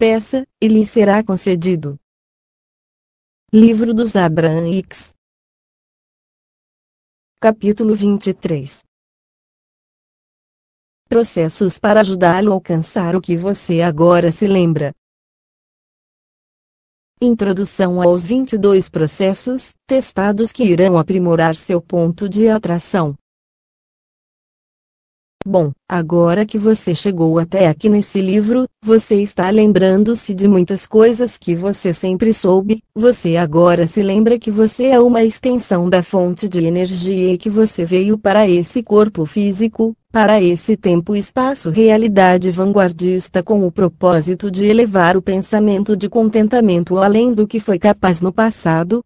peça, e lhe será concedido. Livro dos Abraham Hicks Capítulo 23 Processos para ajudá-lo a alcançar o que você agora se lembra. Introdução aos 22 processos testados que irão aprimorar seu ponto de atração. Bom, agora que você chegou até aqui nesse livro, você está lembrando-se de muitas coisas que você sempre soube. Você agora se lembra que você é uma extensão da fonte de energia e que você veio para esse corpo físico, para esse tempo espaço realidade vanguardista com o propósito de elevar o pensamento de contentamento além do que foi capaz no passado.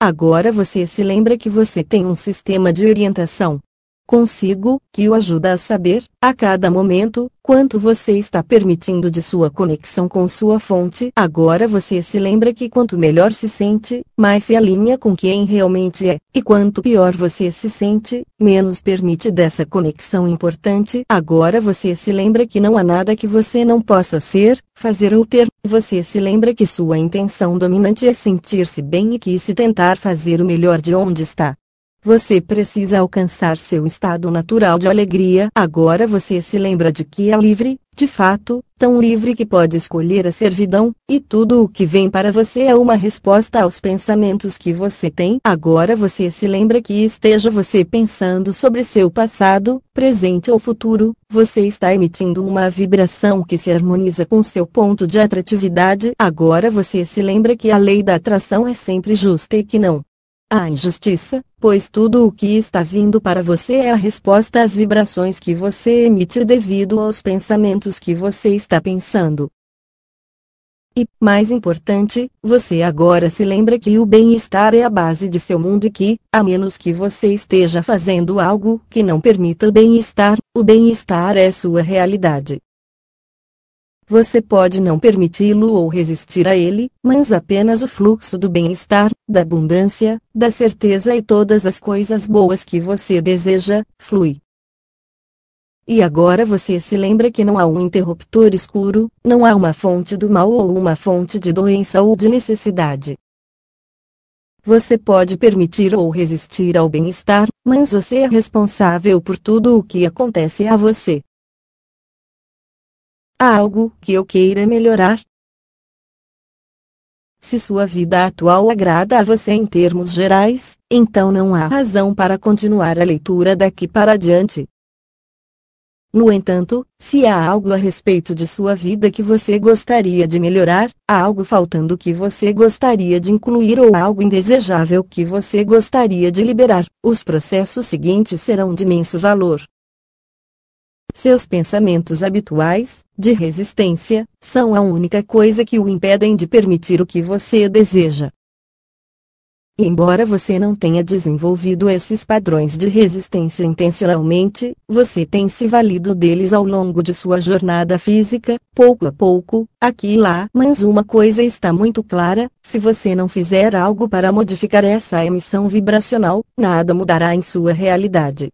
Agora você se lembra que você tem um sistema de orientação, consigo, que o ajuda a saber, a cada momento, quanto você está permitindo de sua conexão com sua fonte. Agora você se lembra que quanto melhor se sente, mais se alinha com quem realmente é, e quanto pior você se sente, menos permite dessa conexão importante. Agora você se lembra que não há nada que você não possa ser, fazer ou ter. Você se lembra que sua intenção dominante é sentir-se bem e que se tentar fazer o melhor de onde está, você precisa alcançar seu estado natural de alegria. Agora você se lembra de que é livre, de fato, tão livre que pode escolher a servidão, e tudo o que vem para você é uma resposta aos pensamentos que você tem. Agora você se lembra que esteja você pensando sobre seu passado, presente ou futuro, você está emitindo uma vibração que se harmoniza com seu ponto de atratividade. Agora você se lembra que a lei da atração é sempre justa e que não a injustiça, pois tudo o que está vindo para você é a resposta às vibrações que você emite devido aos pensamentos que você está pensando. E, mais importante, você agora se lembra que o bem-estar é a base de seu mundo e que, a menos que você esteja fazendo algo que não permita o bem-estar, o bem-estar é sua realidade. Você pode não permiti-lo ou resistir a ele, mas apenas o fluxo do bem-estar, da abundância, da certeza e todas as coisas boas que você deseja, flui. E agora você se lembra que não há um interruptor escuro, não há uma fonte do mal ou uma fonte de doença ou de necessidade. Você pode permitir ou resistir ao bem-estar, mas você é responsável por tudo o que acontece a você. Há algo que eu queira melhorar? Se sua vida atual agrada a você em termos gerais, então não há razão para continuar a leitura daqui para adiante. No entanto, se há algo a respeito de sua vida que você gostaria de melhorar, há algo faltando que você gostaria de incluir ou algo indesejável que você gostaria de liberar, os processos seguintes serão de imenso valor. Seus pensamentos habituais, de resistência, são a única coisa que o impedem de permitir o que você deseja. Embora você não tenha desenvolvido esses padrões de resistência intencionalmente, você tem se valido deles ao longo de sua jornada física, pouco a pouco, aqui e lá. Mas uma coisa está muito clara: se você não fizer algo para modificar essa emissão vibracional, nada mudará em sua realidade.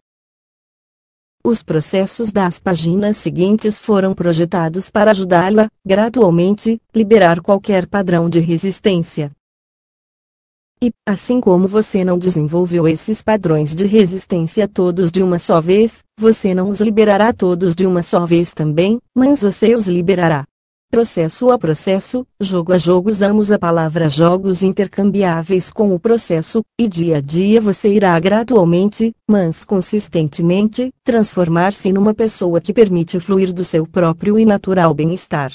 Os processos das páginas seguintes foram projetados para ajudá-la, gradualmente, liberar qualquer padrão de resistência. E, assim como você não desenvolveu esses padrões de resistência todos de uma só vez, você não os liberará todos de uma só vez também, mas você os liberará. Processo a processo, jogo a jogo usamos a palavra jogos intercambiáveis com o processo, e dia a dia você irá gradualmente, mas consistentemente, transformar-se numa pessoa que permite fluir do seu próprio e natural bem-estar.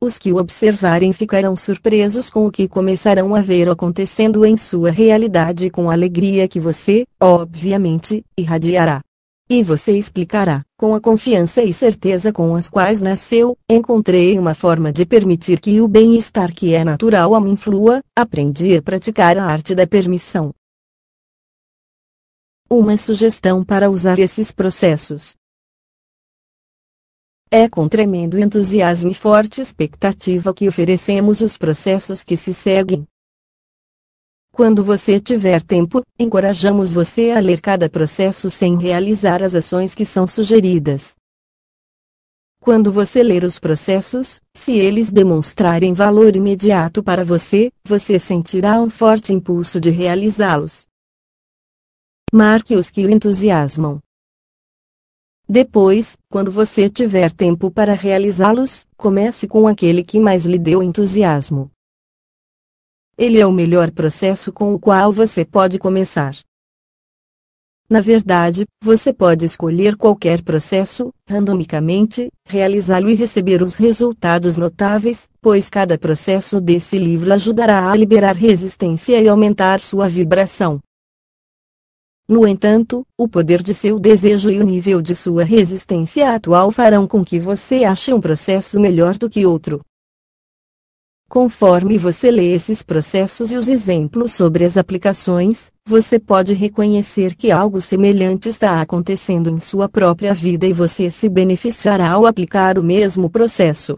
Os que o observarem ficarão surpresos com o que começarão a ver acontecendo em sua realidade com a alegria que você, obviamente, irradiará. E você explicará, com a confiança e certeza com as quais nasceu, encontrei uma forma de permitir que o bem-estar que é natural a mim flua, aprendi a praticar a arte da permissão. Uma sugestão para usar esses processos. É com tremendo entusiasmo e forte expectativa que oferecemos os processos que se seguem. Quando você tiver tempo, encorajamos você a ler cada processo sem realizar as ações que são sugeridas. quando você ler os processos, se eles demonstrarem valor imediato para você, você sentirá um forte impulso de realizá-los. Marque os que o entusiasmam. Depois, quando você tiver tempo para realizá-los, comece com aquele que mais lhe deu entusiasmo. Ele é o melhor processo com o qual você pode começar. Na verdade, você pode escolher qualquer processo, randomicamente, realizá-lo e receber os resultados notáveis, pois cada processo desse livro ajudará a liberar resistência e aumentar sua vibração. No entanto, o poder de seu desejo e o nível de sua resistência atual farão com que você ache um processo melhor do que outro. Conforme você lê esses processos e os exemplos sobre as aplicações, você pode reconhecer que algo semelhante está acontecendo em sua própria vida e você se beneficiará ao aplicar o mesmo processo.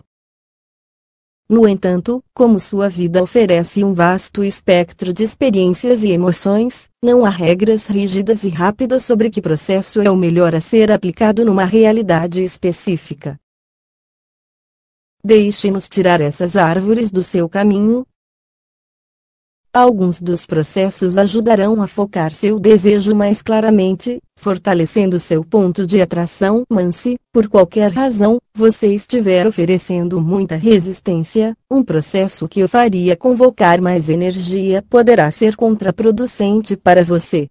No entanto, como sua vida oferece um vasto espectro de experiências e emoções, não há regras rígidas e rápidas sobre que processo é o melhor a ser aplicado numa realidade específica. Deixe-nos tirar essas árvores do seu caminho. Alguns dos processos ajudarão a focar seu desejo mais claramente, fortalecendo seu ponto de atração. Mas se, por qualquer razão, você estiver oferecendo muita resistência, um processo que o faria convocar mais energia poderá ser contraproducente para você.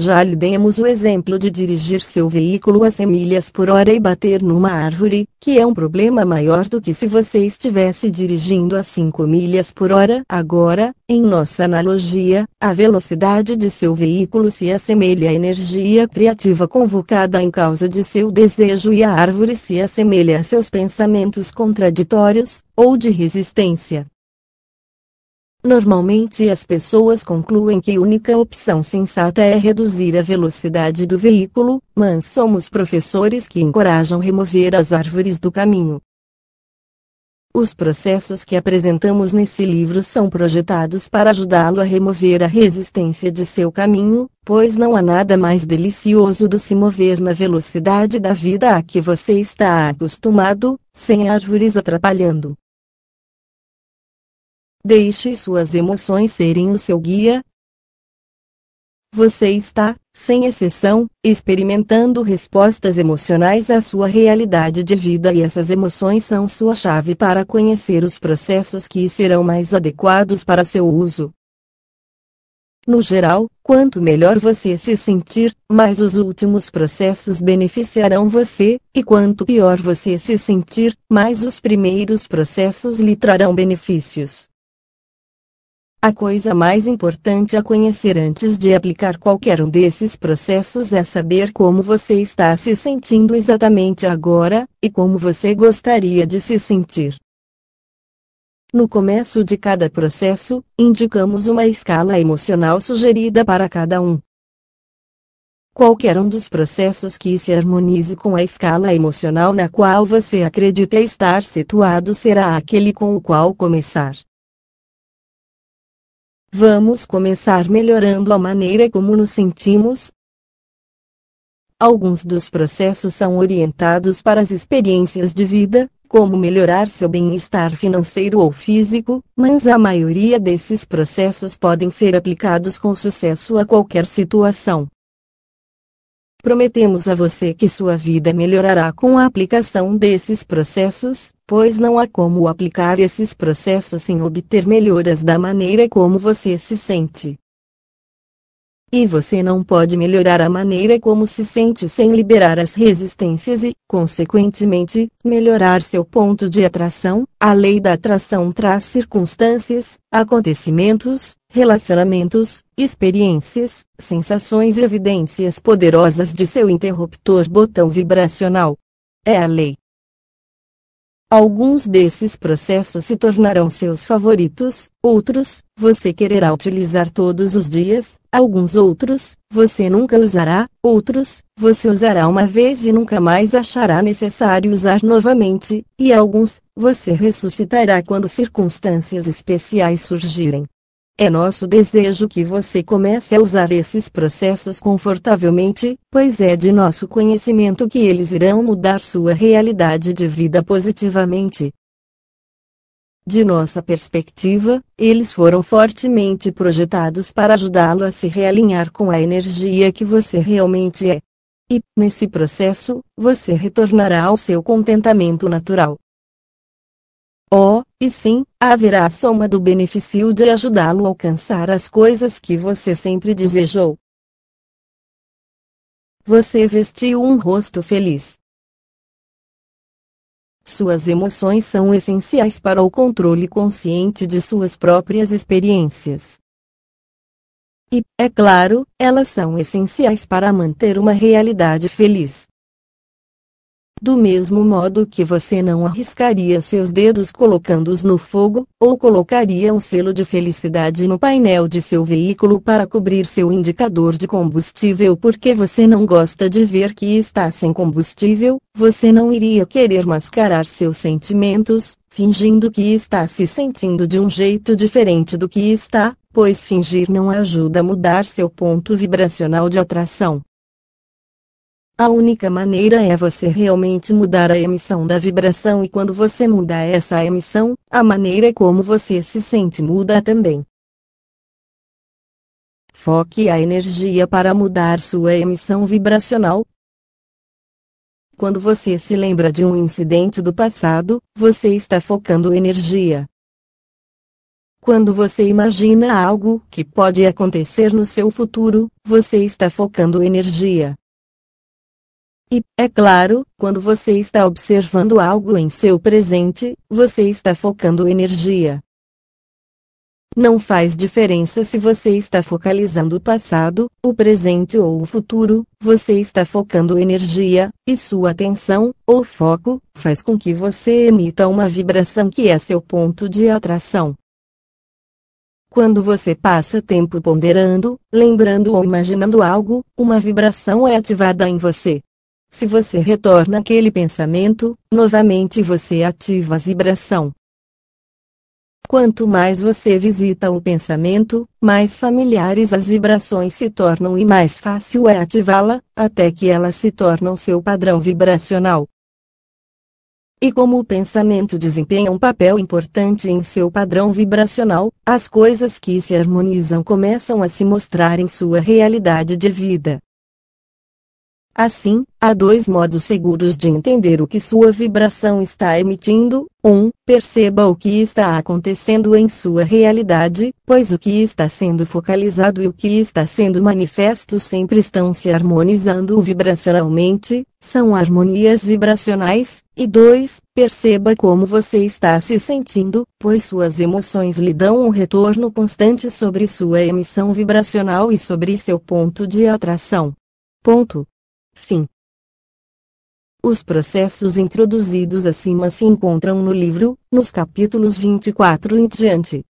Já lhe demos o exemplo de dirigir seu veículo a 100 milhas por hora e bater numa árvore, que é um problema maior do que se você estivesse dirigindo a 5 milhas por hora. Agora, em nossa analogia, a velocidade de seu veículo se assemelha à energia criativa convocada em causa de seu desejo e a árvore se assemelha a seus pensamentos contraditórios, ou de resistência. Normalmente as pessoas concluem que a única opção sensata é reduzir a velocidade do veículo, mas somos professores que encorajam remover as árvores do caminho. Os processos que apresentamos nesse livro são projetados para ajudá-lo a remover a resistência de seu caminho, pois não há nada mais delicioso do se mover na velocidade da vida a que você está acostumado, sem árvores atrapalhando. Deixe suas emoções serem o seu guia. Você está, sem exceção, experimentando respostas emocionais à sua realidade de vida e essas emoções são sua chave para conhecer os processos que serão mais adequados para seu uso. No geral, quanto melhor você se sentir, mais os últimos processos beneficiarão você, e quanto pior você se sentir, mais os primeiros processos lhe trarão benefícios. A coisa mais importante a conhecer antes de aplicar qualquer um desses processos é saber como você está se sentindo exatamente agora, e como você gostaria de se sentir. No começo de cada processo, indicamos uma escala emocional sugerida para cada um. Qualquer um dos processos que se harmonize com a escala emocional na qual você acredita estar situado será aquele com o qual começar. Vamos começar melhorando a maneira como nos sentimos. Alguns dos processos são orientados para as experiências de vida, como melhorar seu bem-estar financeiro ou físico, mas a maioria desses processos podem ser aplicados com sucesso a qualquer situação. Prometemos a você que sua vida melhorará com a aplicação desses processos, pois não há como aplicar esses processos sem obter melhoras da maneira como você se sente. E você não pode melhorar a maneira como se sente sem liberar as resistências e, consequentemente, melhorar seu ponto de atração. A lei da atração traz circunstâncias, acontecimentos, relacionamentos, experiências, sensações e evidências poderosas de seu interruptor botão vibracional. É a lei. Alguns desses processos se tornarão seus favoritos, outros, você quererá utilizar todos os dias, alguns outros, você nunca usará, outros, você usará uma vez e nunca mais achará necessário usar novamente, e alguns, você ressuscitará quando circunstâncias especiais surgirem. É nosso desejo que você comece a usar esses processos confortavelmente, pois é de nosso conhecimento que eles irão mudar sua realidade de vida positivamente. De nossa perspectiva, eles foram fortemente projetados para ajudá-lo a se realinhar com a energia que você realmente é. E, nesse processo, você retornará ao seu contentamento natural. Oh, e sim, haverá a soma do benefício de ajudá-lo a alcançar as coisas que você sempre desejou. Você vestiu um rosto feliz. Suas emoções são essenciais para o controle consciente de suas próprias experiências. E, é claro, elas são essenciais para manter uma realidade feliz. Do mesmo modo que você não arriscaria seus dedos colocando-os no fogo, ou colocaria um selo de felicidade no painel de seu veículo para cobrir seu indicador de combustível porque você não gosta de ver que está sem combustível, você não iria querer mascarar seus sentimentos, fingindo que está se sentindo de um jeito diferente do que está, pois fingir não ajuda a mudar seu ponto vibracional de atração. A única maneira é você realmente mudar a emissão da vibração e quando você muda essa emissão, a maneira como você se sente muda também. Foque a energia para mudar sua emissão vibracional. Quando você se lembra de um incidente do passado, você está focando energia. Quando você imagina algo que pode acontecer no seu futuro, você está focando energia. E, é claro, quando você está observando algo em seu presente, você está focando energia. Não faz diferença se você está focalizando o passado, o presente ou o futuro, você está focando energia, e sua atenção, ou foco, faz com que você emita uma vibração que é seu ponto de atração. Quando você passa tempo ponderando, lembrando ou imaginando algo, uma vibração é ativada em você. Se você retorna aquele pensamento, novamente você ativa a vibração. Quanto mais você visita o pensamento, mais familiares as vibrações se tornam e mais fácil é ativá-la, até que elas se tornam seu padrão vibracional. E como o pensamento desempenha um papel importante em seu padrão vibracional, as coisas que se harmonizam começam a se mostrar em sua realidade de vida. Assim, há dois modos seguros de entender o que sua vibração está emitindo. 1. Um, perceba o que está acontecendo em sua realidade, pois o que está sendo focalizado e o que está sendo manifesto sempre estão se harmonizando vibracionalmente, são harmonias vibracionais. E 2. Perceba como você está se sentindo, pois suas emoções lhe dão um retorno constante sobre sua emissão vibracional e sobre seu ponto de atração. Ponto. Fim. Os processos introduzidos acima se encontram no livro, nos capítulos 24 em diante.